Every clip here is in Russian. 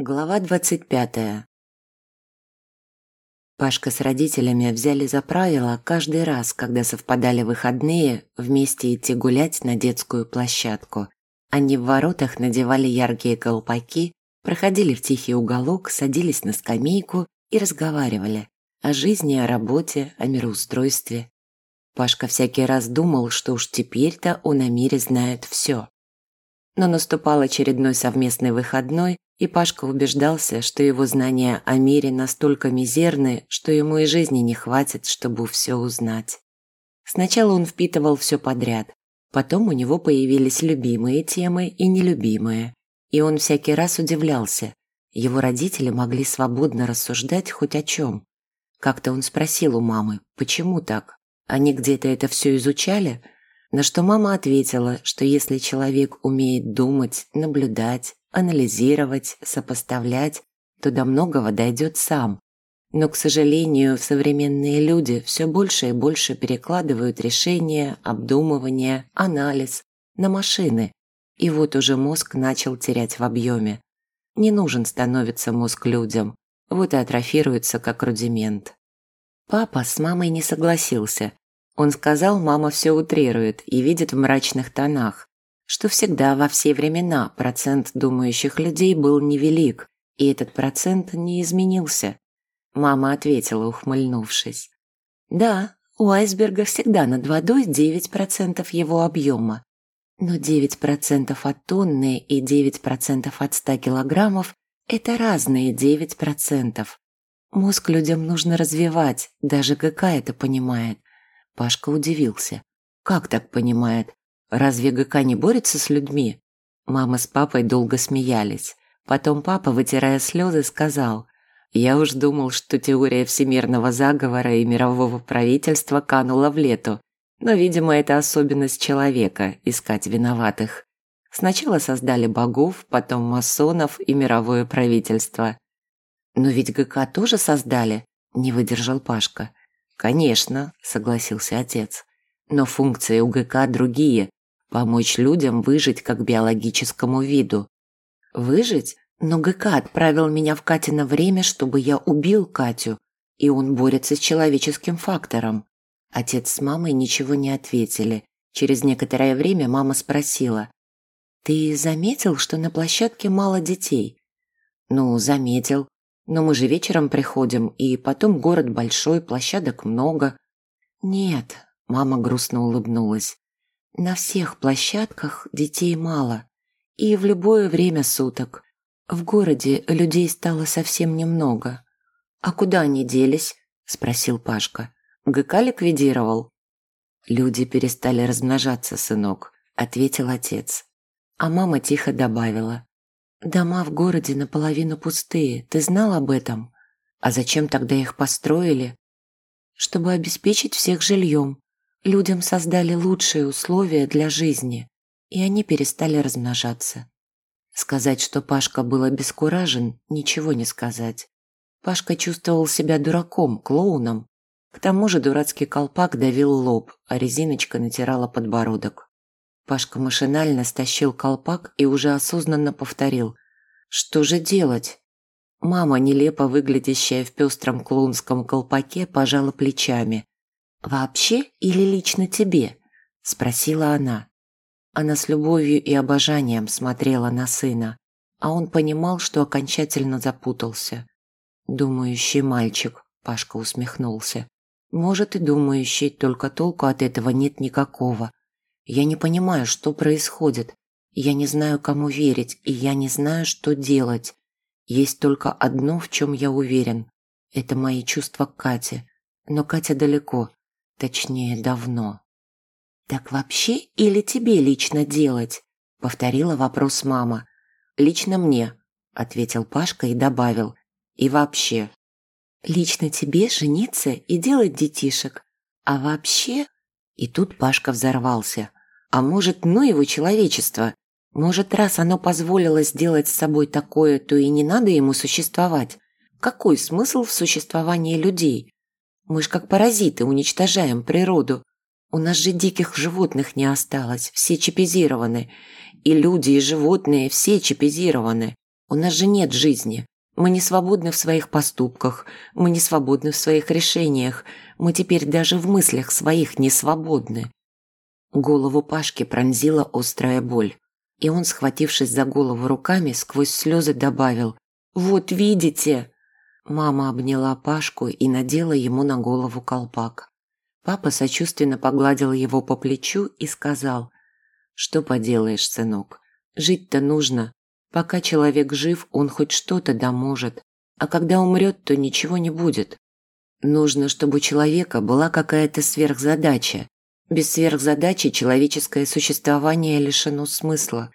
Глава двадцать пятая. Пашка с родителями взяли за правило каждый раз, когда совпадали выходные, вместе идти гулять на детскую площадку. Они в воротах надевали яркие колпаки, проходили в тихий уголок, садились на скамейку и разговаривали о жизни, о работе, о мироустройстве. Пашка всякий раз думал, что уж теперь-то он о мире знает все. Но наступал очередной совместный выходной, и Пашка убеждался, что его знания о мире настолько мизерны, что ему и жизни не хватит, чтобы все узнать. Сначала он впитывал все подряд, потом у него появились любимые темы и нелюбимые, и он всякий раз удивлялся. Его родители могли свободно рассуждать хоть о чем. Как-то он спросил у мамы, почему так? Они где-то это все изучали? На что мама ответила, что если человек умеет думать, наблюдать, анализировать, сопоставлять, то до многого дойдет сам. Но, к сожалению, современные люди все больше и больше перекладывают решения, обдумывание, анализ на машины. И вот уже мозг начал терять в объеме. Не нужен становится мозг людям, вот и атрофируется как рудимент. Папа с мамой не согласился. Он сказал, мама все утрирует и видит в мрачных тонах что всегда во все времена процент думающих людей был невелик, и этот процент не изменился. Мама ответила, ухмыльнувшись. Да, у айсберга всегда над водой 9% его объема. Но 9% от тонны и 9% от 100 килограммов – это разные 9%. Мозг людям нужно развивать, даже ГК это понимает. Пашка удивился. Как так понимает? Разве ГК не борется с людьми? Мама с папой долго смеялись. Потом папа, вытирая слезы, сказал, «Я уж думал, что теория всемирного заговора и мирового правительства канула в лету. Но, видимо, это особенность человека – искать виноватых. Сначала создали богов, потом масонов и мировое правительство. «Но ведь ГК тоже создали?» – не выдержал Пашка. «Конечно», – согласился отец. «Но функции у ГК другие, Помочь людям выжить как биологическому виду. Выжить? Но ГК отправил меня в Катино время, чтобы я убил Катю, и он борется с человеческим фактором. Отец с мамой ничего не ответили. Через некоторое время мама спросила. «Ты заметил, что на площадке мало детей?» «Ну, заметил. Но мы же вечером приходим, и потом город большой, площадок много». «Нет», – мама грустно улыбнулась. На всех площадках детей мало. И в любое время суток. В городе людей стало совсем немного. «А куда они делись?» – спросил Пашка. «ГК ликвидировал?» «Люди перестали размножаться, сынок», – ответил отец. А мама тихо добавила. «Дома в городе наполовину пустые, ты знал об этом? А зачем тогда их построили?» «Чтобы обеспечить всех жильем. Людям создали лучшие условия для жизни, и они перестали размножаться. Сказать, что Пашка был обескуражен, ничего не сказать. Пашка чувствовал себя дураком, клоуном. К тому же дурацкий колпак давил лоб, а резиночка натирала подбородок. Пашка машинально стащил колпак и уже осознанно повторил. «Что же делать?» Мама, нелепо выглядящая в пестром клоунском колпаке, пожала плечами. «Вообще или лично тебе?» – спросила она. Она с любовью и обожанием смотрела на сына, а он понимал, что окончательно запутался. «Думающий мальчик», – Пашка усмехнулся. «Может и думающий, только толку от этого нет никакого. Я не понимаю, что происходит. Я не знаю, кому верить, и я не знаю, что делать. Есть только одно, в чем я уверен. Это мои чувства к Кате. Но Катя далеко, Точнее, давно. «Так вообще или тебе лично делать?» – повторила вопрос мама. «Лично мне», – ответил Пашка и добавил. «И вообще». «Лично тебе жениться и делать детишек. А вообще...» И тут Пашка взорвался. «А может, ну его человечество? Может, раз оно позволило сделать с собой такое, то и не надо ему существовать? Какой смысл в существовании людей? Мы ж как паразиты уничтожаем природу. У нас же диких животных не осталось, все чипизированы. И люди, и животные все чипизированы. У нас же нет жизни. Мы не свободны в своих поступках, мы не свободны в своих решениях, мы теперь даже в мыслях своих не свободны. Голову Пашки пронзила острая боль, и он, схватившись за голову руками, сквозь слезы добавил «Вот видите!». Мама обняла Пашку и надела ему на голову колпак. Папа сочувственно погладил его по плечу и сказал «Что поделаешь, сынок, жить-то нужно, Пока человек жив, он хоть что-то да может, а когда умрет, то ничего не будет. Нужно, чтобы у человека была какая-то сверхзадача. Без сверхзадачи человеческое существование лишено смысла.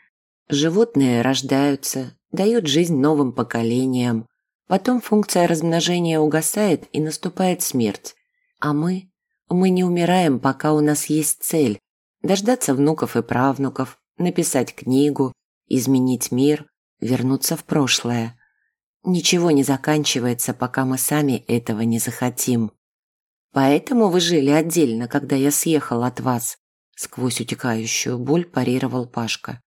Животные рождаются, дают жизнь новым поколениям. Потом функция размножения угасает и наступает смерть. А мы? Мы не умираем, пока у нас есть цель. Дождаться внуков и правнуков, написать книгу, изменить мир, вернуться в прошлое. Ничего не заканчивается, пока мы сами этого не захотим. Поэтому вы жили отдельно, когда я съехал от вас. Сквозь утекающую боль парировал Пашка.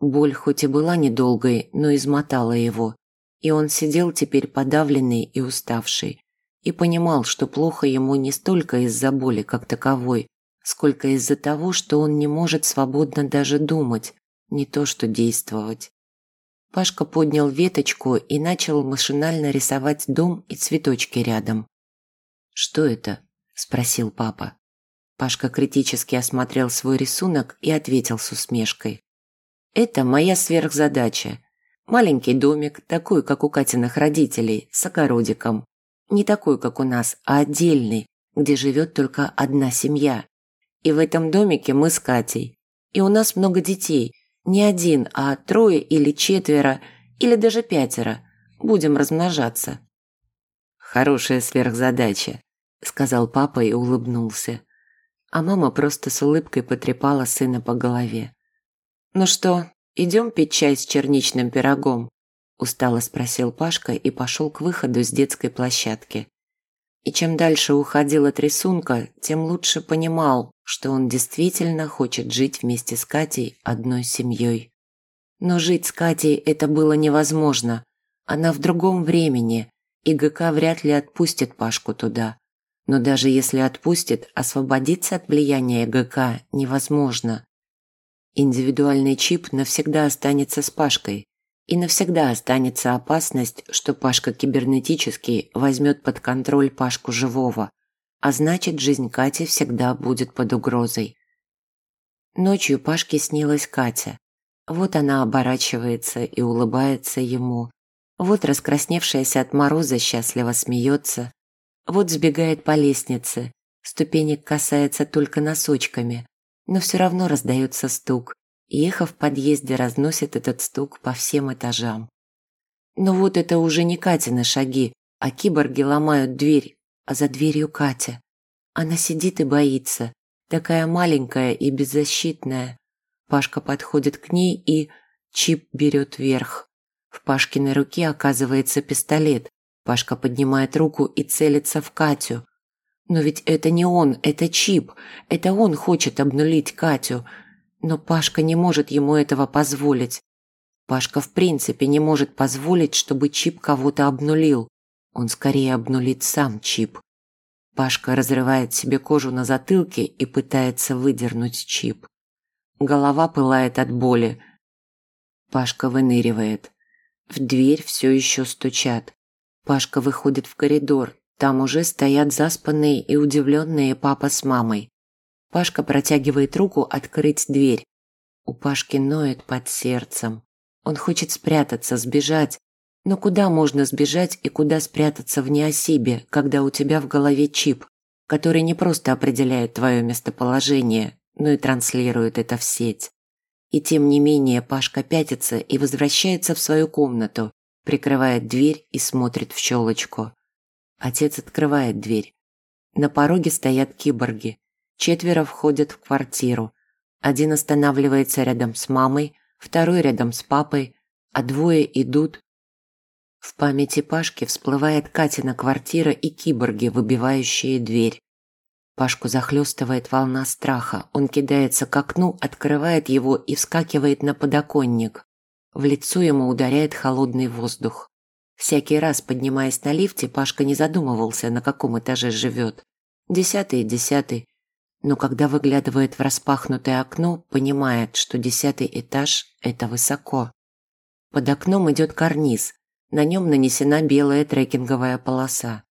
Боль хоть и была недолгой, но измотала его. И он сидел теперь подавленный и уставший. И понимал, что плохо ему не столько из-за боли как таковой, сколько из-за того, что он не может свободно даже думать, не то что действовать. Пашка поднял веточку и начал машинально рисовать дом и цветочки рядом. «Что это?» – спросил папа. Пашка критически осмотрел свой рисунок и ответил с усмешкой. «Это моя сверхзадача. Маленький домик, такой, как у Катиных родителей, с огородиком. Не такой, как у нас, а отдельный, где живет только одна семья. И в этом домике мы с Катей. И у нас много детей, не один, а трое или четверо, или даже пятеро. Будем размножаться. Хорошая сверхзадача, сказал папа и улыбнулся. А мама просто с улыбкой потрепала сына по голове. Ну что, идем пить чай с черничным пирогом? Устало спросил Пашка и пошел к выходу с детской площадки. И чем дальше уходил от рисунка, тем лучше понимал, что он действительно хочет жить вместе с Катей одной семьей. Но жить с Катей это было невозможно. Она в другом времени, и ГК вряд ли отпустит Пашку туда. Но даже если отпустит, освободиться от влияния ГК невозможно. Индивидуальный чип навсегда останется с Пашкой, и навсегда останется опасность, что Пашка кибернетический возьмет под контроль Пашку живого, а значит, жизнь Кати всегда будет под угрозой. Ночью Пашке снилась Катя. Вот она оборачивается и улыбается ему. Вот раскрасневшаяся от мороза счастливо смеется. Вот сбегает по лестнице. Ступенек касается только носочками, но все равно раздается стук, и эхо в подъезде разносит этот стук по всем этажам. Но вот это уже не Катины шаги, а киборги ломают дверь, а за дверью Катя. Она сидит и боится, такая маленькая и беззащитная. Пашка подходит к ней и... Чип берет верх. В Пашкиной руке оказывается пистолет. Пашка поднимает руку и целится в Катю. Но ведь это не он, это Чип. Это он хочет обнулить Катю. Но Пашка не может ему этого позволить. Пашка в принципе не может позволить, чтобы Чип кого-то обнулил. Он скорее обнулит сам Чип. Пашка разрывает себе кожу на затылке и пытается выдернуть Чип. Голова пылает от боли. Пашка выныривает. В дверь все еще стучат. Пашка выходит в коридор. Там уже стоят заспанные и удивленные папа с мамой. Пашка протягивает руку открыть дверь. У Пашки ноет под сердцем. Он хочет спрятаться, сбежать. Но куда можно сбежать и куда спрятаться в неосибе, когда у тебя в голове чип, который не просто определяет твое местоположение, но и транслирует это в сеть. И тем не менее Пашка пятится и возвращается в свою комнату, прикрывает дверь и смотрит в щелочку. Отец открывает дверь. На пороге стоят киборги. Четверо входят в квартиру. Один останавливается рядом с мамой, второй рядом с папой, а двое идут. В памяти Пашки всплывает Катина квартира и киборги, выбивающие дверь. Пашку захлестывает волна страха. Он кидается к окну, открывает его и вскакивает на подоконник. В лицо ему ударяет холодный воздух. Всякий раз, поднимаясь на лифте, Пашка не задумывался, на каком этаже живет. Десятый, десятый. Но когда выглядывает в распахнутое окно, понимает, что десятый этаж – это высоко. Под окном идет карниз. На нем нанесена белая трекинговая полоса.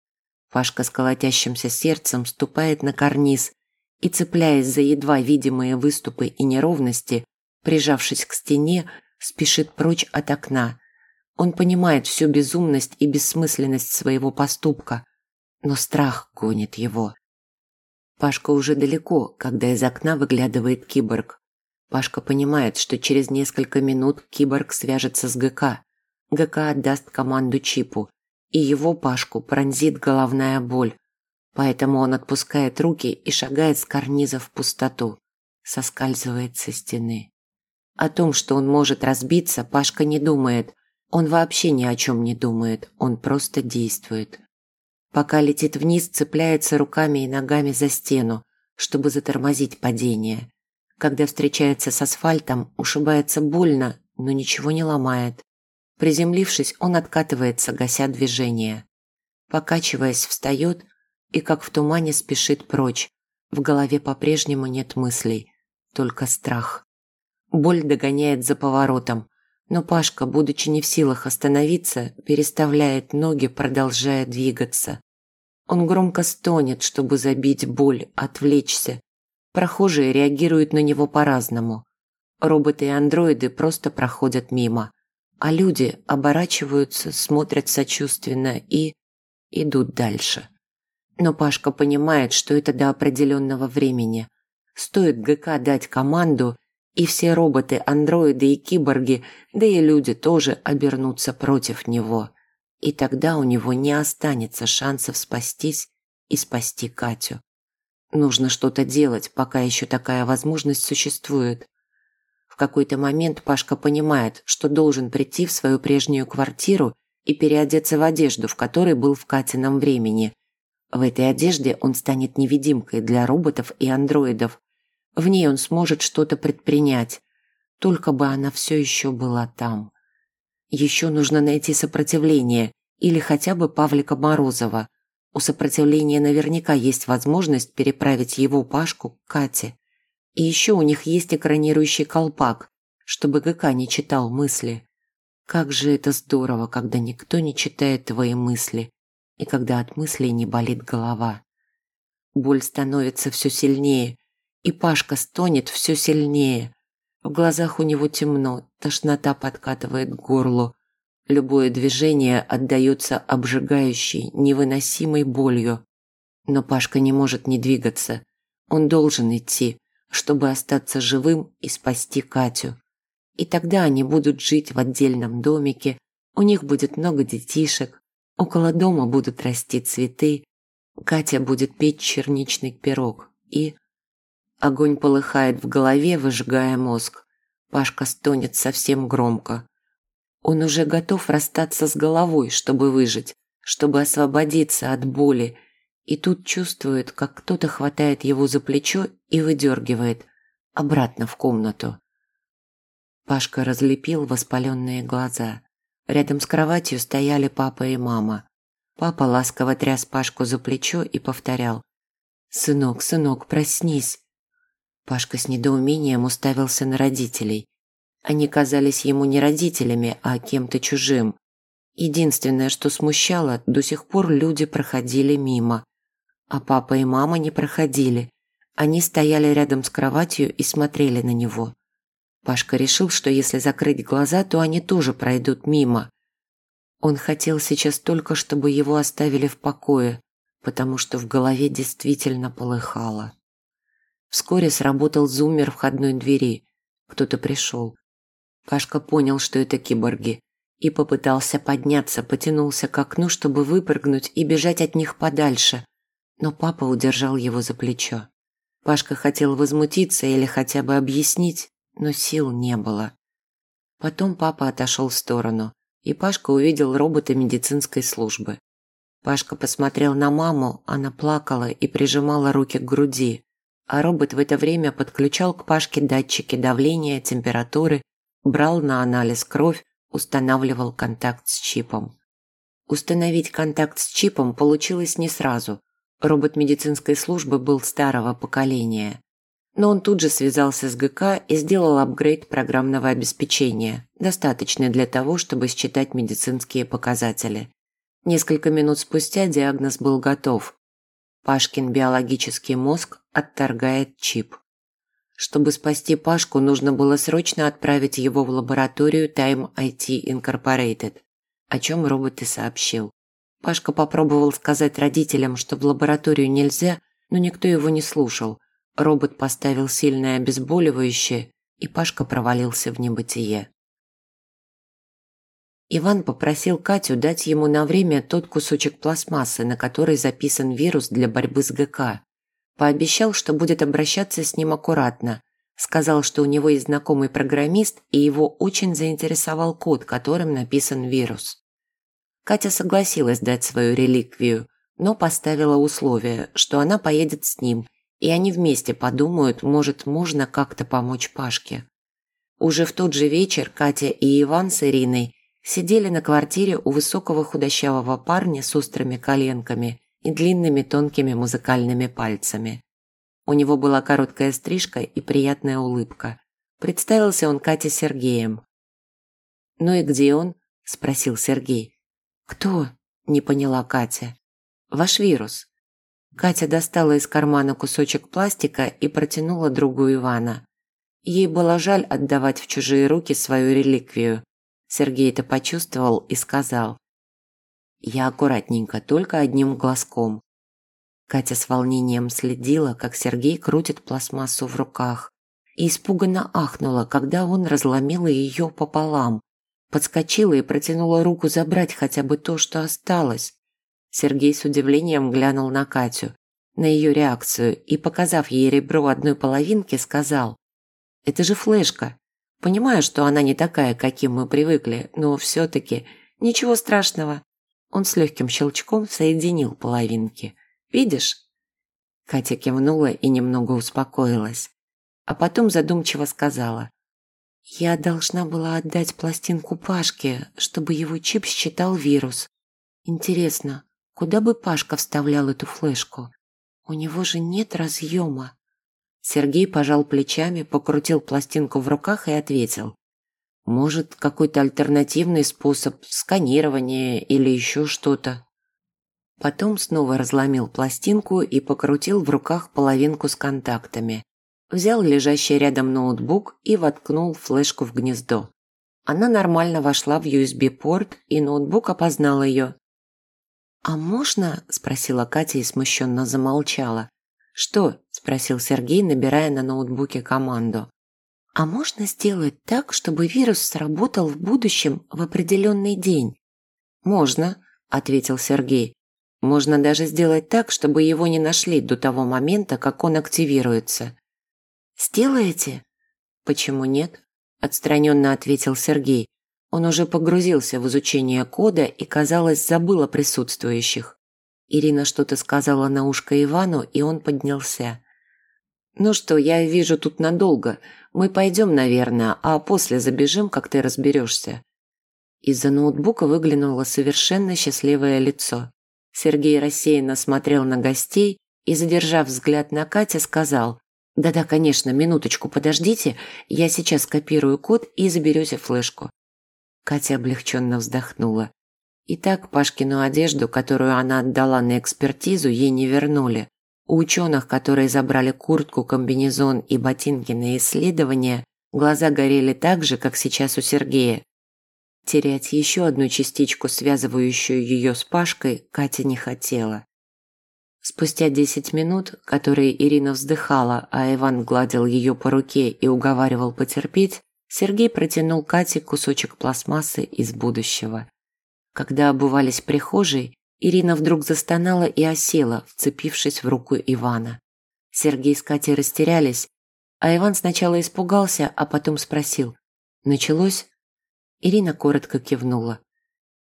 Пашка с колотящимся сердцем ступает на карниз и, цепляясь за едва видимые выступы и неровности, прижавшись к стене, спешит прочь от окна. Он понимает всю безумность и бессмысленность своего поступка, но страх гонит его. Пашка уже далеко, когда из окна выглядывает киборг. Пашка понимает, что через несколько минут киборг свяжется с ГК. ГК отдаст команду чипу, и его Пашку пронзит головная боль. Поэтому он отпускает руки и шагает с карниза в пустоту, соскальзывает со стены. О том, что он может разбиться, Пашка не думает. Он вообще ни о чем не думает, он просто действует. Пока летит вниз, цепляется руками и ногами за стену, чтобы затормозить падение. Когда встречается с асфальтом, ушибается больно, но ничего не ломает. Приземлившись, он откатывается, гася движение. Покачиваясь, встает и, как в тумане, спешит прочь. В голове по-прежнему нет мыслей, только страх. Боль догоняет за поворотом, но Пашка, будучи не в силах остановиться, переставляет ноги, продолжая двигаться. Он громко стонет, чтобы забить боль, отвлечься. Прохожие реагируют на него по-разному. Роботы и андроиды просто проходят мимо, а люди оборачиваются, смотрят сочувственно и идут дальше. Но Пашка понимает, что это до определенного времени. Стоит ГК дать команду – и все роботы, андроиды и киборги, да и люди тоже обернутся против него. И тогда у него не останется шансов спастись и спасти Катю. Нужно что-то делать, пока еще такая возможность существует. В какой-то момент Пашка понимает, что должен прийти в свою прежнюю квартиру и переодеться в одежду, в которой был в Катином времени. В этой одежде он станет невидимкой для роботов и андроидов, в ней он сможет что-то предпринять, только бы она все еще была там. Еще нужно найти сопротивление или хотя бы Павлика Морозова. У сопротивления наверняка есть возможность переправить его Пашку к Кате. И еще у них есть экранирующий колпак, чтобы ГК не читал мысли. Как же это здорово, когда никто не читает твои мысли, и когда от мыслей не болит голова. Боль становится все сильнее, и Пашка стонет все сильнее. В глазах у него темно, тошнота подкатывает к горлу. Любое движение отдается обжигающей, невыносимой болью. Но Пашка не может не двигаться. Он должен идти, чтобы остаться живым и спасти Катю. И тогда они будут жить в отдельном домике, у них будет много детишек, около дома будут расти цветы, Катя будет петь черничный пирог и Огонь полыхает в голове, выжигая мозг. Пашка стонет совсем громко. Он уже готов расстаться с головой, чтобы выжить, чтобы освободиться от боли, и тут чувствует, как кто-то хватает его за плечо и выдергивает обратно в комнату. Пашка разлепил воспаленные глаза. Рядом с кроватью стояли папа и мама. Папа ласково тряс Пашку за плечо и повторял. «Сынок, сынок, проснись!» Пашка с недоумением уставился на родителей. Они казались ему не родителями, а кем-то чужим. Единственное, что смущало, до сих пор люди проходили мимо. А папа и мама не проходили. Они стояли рядом с кроватью и смотрели на него. Пашка решил, что если закрыть глаза, то они тоже пройдут мимо. Он хотел сейчас только, чтобы его оставили в покое, потому что в голове действительно полыхало. Вскоре сработал зуммер входной двери. Кто-то пришел. Пашка понял, что это киборги, и попытался подняться, потянулся к окну, чтобы выпрыгнуть и бежать от них подальше. Но папа удержал его за плечо. Пашка хотел возмутиться или хотя бы объяснить, но сил не было. Потом папа отошел в сторону, и Пашка увидел робота медицинской службы. Пашка посмотрел на маму, она плакала и прижимала руки к груди а робот в это время подключал к Пашке датчики давления, температуры брал на анализ кровь, устанавливал контакт с чипом. Установить контакт с чипом получилось не сразу. Робот медицинской службы был старого поколения. Но он тут же связался с ГК и сделал апгрейд программного обеспечения, достаточный для того, чтобы считать медицинские показатели. Несколько минут спустя диагноз был готов. Пашкин биологический мозг отторгает чип. Чтобы спасти Пашку, нужно было срочно отправить его в лабораторию Time IT Incorporated, о чем робот и сообщил. Пашка попробовал сказать родителям, что в лабораторию нельзя, но никто его не слушал. Робот поставил сильное обезболивающее, и Пашка провалился в небытие. Иван попросил Катю дать ему на время тот кусочек пластмассы, на который записан вирус для борьбы с ГК. Пообещал, что будет обращаться с ним аккуратно. Сказал, что у него есть знакомый программист, и его очень заинтересовал код, которым написан вирус. Катя согласилась дать свою реликвию, но поставила условие, что она поедет с ним, и они вместе подумают, может, можно как-то помочь Пашке. Уже в тот же вечер Катя и Иван с Ириной сидели на квартире у высокого худощавого парня с острыми коленками и длинными тонкими музыкальными пальцами. У него была короткая стрижка и приятная улыбка. Представился он Кате Сергеем. «Ну и где он?» – спросил Сергей. «Кто?» – не поняла Катя. «Ваш вирус». Катя достала из кармана кусочек пластика и протянула другу Ивана. Ей было жаль отдавать в чужие руки свою реликвию. Сергей это почувствовал и сказал. Я аккуратненько, только одним глазком. Катя с волнением следила, как Сергей крутит пластмассу в руках, и испуганно ахнула, когда он разломил ее пополам. Подскочила и протянула руку забрать хотя бы то, что осталось. Сергей с удивлением глянул на Катю, на ее реакцию, и, показав ей ребро одной половинки, сказал «Это же флешка. Понимаю, что она не такая, каким мы привыкли, но все-таки ничего страшного. Он с легким щелчком соединил половинки. «Видишь?» Катя кивнула и немного успокоилась. А потом задумчиво сказала. «Я должна была отдать пластинку Пашке, чтобы его чип считал вирус. Интересно, куда бы Пашка вставлял эту флешку? У него же нет разъема». Сергей пожал плечами, покрутил пластинку в руках и ответил. Может, какой-то альтернативный способ сканирования или еще что-то. Потом снова разломил пластинку и покрутил в руках половинку с контактами. Взял лежащий рядом ноутбук и воткнул флешку в гнездо. Она нормально вошла в USB-порт, и ноутбук опознал ее. «А можно?» – спросила Катя и смущенно замолчала. «Что?» – спросил Сергей, набирая на ноутбуке команду. А можно сделать так, чтобы вирус сработал в будущем в определенный день? Можно, ответил Сергей. Можно даже сделать так, чтобы его не нашли до того момента, как он активируется. Сделаете? Почему нет? Отстраненно ответил Сергей. Он уже погрузился в изучение кода и, казалось, забыл о присутствующих. Ирина что-то сказала на ушко Ивану, и он поднялся. «Ну что, я вижу тут надолго. Мы пойдем, наверное, а после забежим, как ты разберешься». Из-за ноутбука выглянуло совершенно счастливое лицо. Сергей рассеянно смотрел на гостей и, задержав взгляд на Катя, сказал «Да-да, конечно, минуточку подождите, я сейчас копирую код и заберете флешку». Катя облегченно вздохнула. И так Пашкину одежду, которую она отдала на экспертизу, ей не вернули. У ученых, которые забрали куртку, комбинезон и ботинки на исследование, глаза горели так же, как сейчас у Сергея. Терять еще одну частичку, связывающую ее с Пашкой, Катя не хотела. Спустя десять минут, которые Ирина вздыхала, а Иван гладил ее по руке и уговаривал потерпеть, Сергей протянул Кате кусочек пластмассы из будущего. Когда обувались в прихожей, Ирина вдруг застонала и осела, вцепившись в руку Ивана. Сергей с Катей растерялись, а Иван сначала испугался, а потом спросил «Началось?» Ирина коротко кивнула.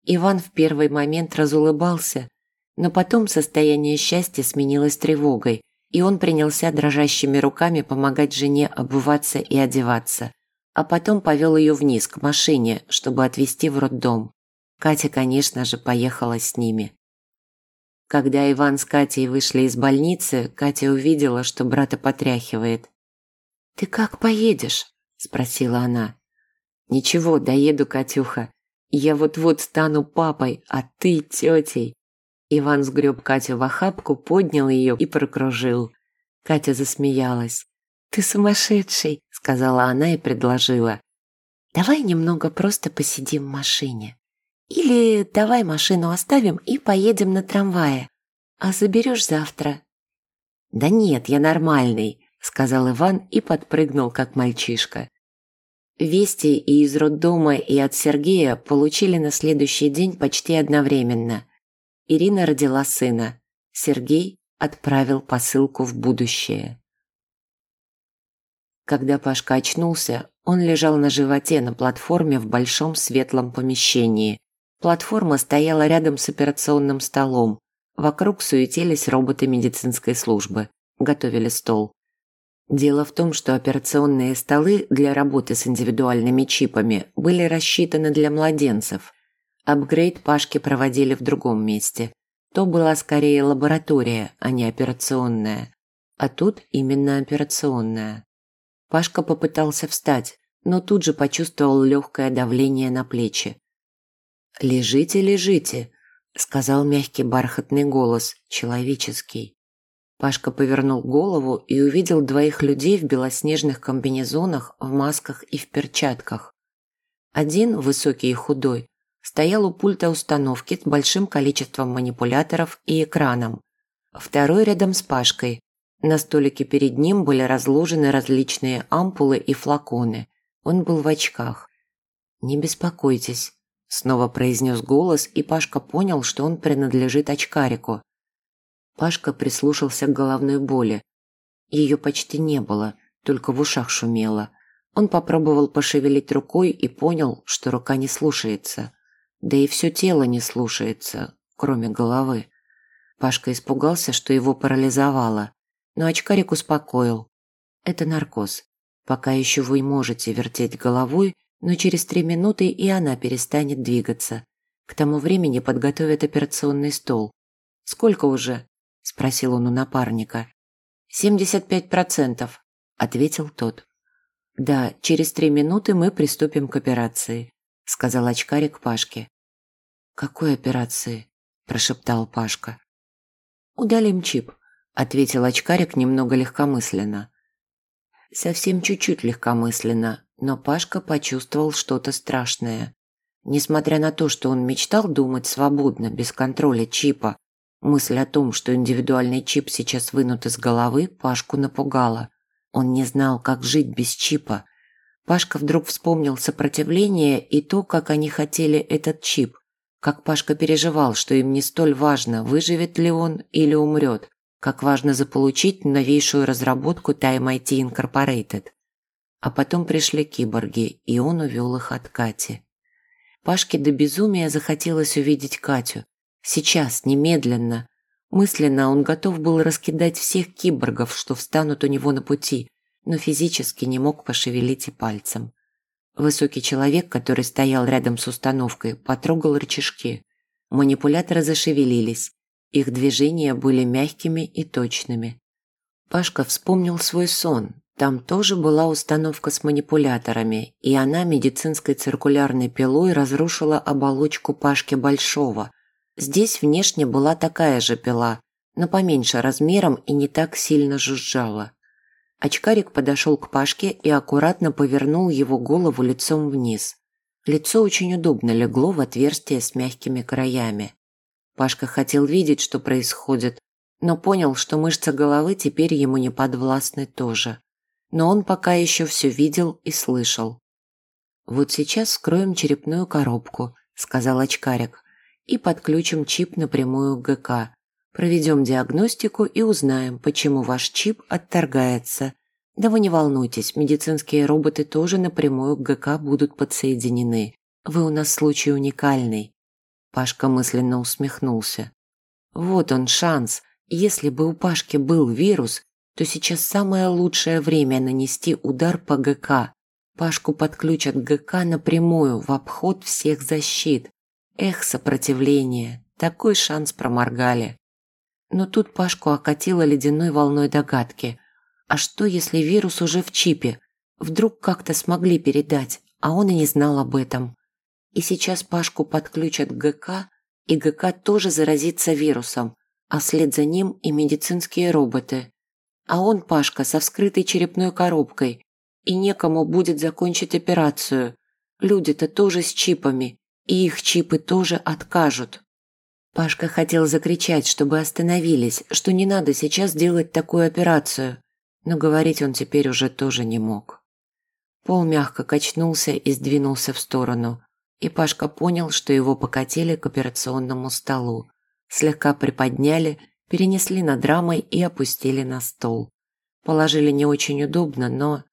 Иван в первый момент разулыбался, но потом состояние счастья сменилось тревогой, и он принялся дрожащими руками помогать жене обуваться и одеваться. а потом повел ее вниз к машине, чтобы отвезти в роддом. Катя, конечно же, поехала с ними. Когда Иван с Катей вышли из больницы, Катя увидела, что брата потряхивает. «Ты как поедешь?» – спросила она. «Ничего, доеду, Катюха. Я вот-вот стану папой, а ты тетей». Иван сгреб Катю в охапку, поднял ее и прокружил. Катя засмеялась. «Ты сумасшедший», – сказала она и предложила. «Давай немного просто посидим в машине. Или давай машину оставим и поедем на трамвае. А заберешь завтра». «Да нет, я нормальный», – сказал Иван и подпрыгнул, как мальчишка. Вести и из роддома, и от Сергея получили на следующий день почти одновременно. Ирина родила сына. Сергей отправил посылку в будущее. Когда Пашка очнулся, он лежал на животе на платформе в большом светлом помещении. Платформа стояла рядом с операционным столом. Вокруг суетились роботы медицинской службы. Готовили стол. Дело в том, что операционные столы для работы с индивидуальными чипами были рассчитаны для младенцев. Апгрейд Пашки проводили в другом месте. То была скорее лаборатория, а не операционная. А тут именно операционная. Пашка попытался встать, но тут же почувствовал легкое давление на плечи. «Лежите, лежите», – сказал мягкий бархатный голос, человеческий. Пашка повернул голову и увидел двоих людей в белоснежных комбинезонах, в масках и в перчатках. Один, высокий и худой, стоял у пульта установки с большим количеством манипуляторов и экраном. Второй рядом с Пашкой, на столике перед ним были разложены различные ампулы и флаконы. Он был в очках. «Не беспокойтесь», – снова произнес голос, и Пашка понял, что он принадлежит очкарику. Пашка прислушался к головной боли. Ее почти не было, только в ушах шумело. Он попробовал пошевелить рукой и понял, что рука не слушается. Да и все тело не слушается, кроме головы. Пашка испугался, что его парализовало. Но очкарик успокоил. Это наркоз. Пока еще вы можете вертеть головой, но через три минуты и она перестанет двигаться. К тому времени подготовят операционный стол. «Сколько уже?» – спросил он у напарника. «Семьдесят пять процентов», – ответил тот. «Да, через три минуты мы приступим к операции», – сказал очкарик Пашке. «Какой операции?» – прошептал Пашка. «Удалим чип», – ответил очкарик немного легкомысленно. Совсем чуть-чуть легкомысленно, но Пашка почувствовал что-то страшное. Несмотря на то, что он мечтал думать свободно, без контроля чипа, мысль о том, что индивидуальный чип сейчас вынут из головы, Пашку напугала. Он не знал, как жить без чипа. Пашка вдруг вспомнил сопротивление и то, как они хотели этот чип, как Пашка переживал, что им не столь важно, выживет ли он или умрет, как важно заполучить новейшую разработку Time IT Incorporated. А потом пришли киборги, и он увел их от Кати. Пашке до безумия захотелось увидеть Катю. Сейчас, немедленно. Мысленно он готов был раскидать всех киборгов, что встанут у него на пути, но физически не мог пошевелить и пальцем. Высокий человек, который стоял рядом с установкой, потрогал рычажки. Манипуляторы зашевелились. Их движения были мягкими и точными. Пашка вспомнил свой сон. Там тоже была установка с манипуляторами, и она медицинской циркулярной пилой разрушила оболочку Пашки Большого. Здесь внешне была такая же пила, но поменьше размером и не так сильно жужжала. Очкарик подошел к Пашке и аккуратно повернул его голову лицом вниз. Лицо очень удобно легло в отверстие с мягкими краями. Пашка хотел видеть, что происходит, но понял, что мышцы головы теперь ему не подвластны тоже. Но он пока еще все видел и слышал. «Вот сейчас скроем черепную коробку», – сказал очкарик, «и подключим чип напрямую к ГК. Проведем диагностику и узнаем, почему ваш чип отторгается. Да вы не волнуйтесь, медицинские роботы тоже напрямую к ГК будут подсоединены. Вы у нас случай уникальный. Пашка мысленно усмехнулся. Вот он шанс. Если бы у Пашки был вирус, то сейчас самое лучшее время нанести удар по ГК. Пашку подключат к ГК напрямую, в обход всех защит. Эх, сопротивление, такой шанс проморгали. Но тут Пашку окатило ледяной волной догадки. А что, если вирус уже в чипе? Вдруг как-то смогли передать, а он и не знал об этом. И сейчас Пашку подключат к ГК, и ГК тоже заразится вирусом, а вслед за ним и медицинские роботы. А он, Пашка, со вскрытой черепной коробкой, и некому будет закончить операцию. Люди-то тоже с чипами, и их чипы тоже откажут. Пашка хотел закричать, чтобы остановились, что не надо сейчас делать такую операцию, но говорить он теперь уже тоже не мог. Пол мягко качнулся и сдвинулся в сторону, и Пашка понял, что его покатили к операционному столу, слегка приподняли, перенесли над рамой и опустили на стол. Положили не очень удобно, но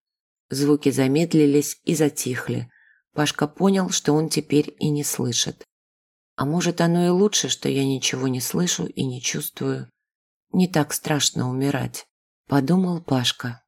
звуки замедлились и затихли. Пашка понял, что он теперь и не слышит. А может, оно и лучше, что я ничего не слышу и не чувствую. Не так страшно умирать, подумал Пашка.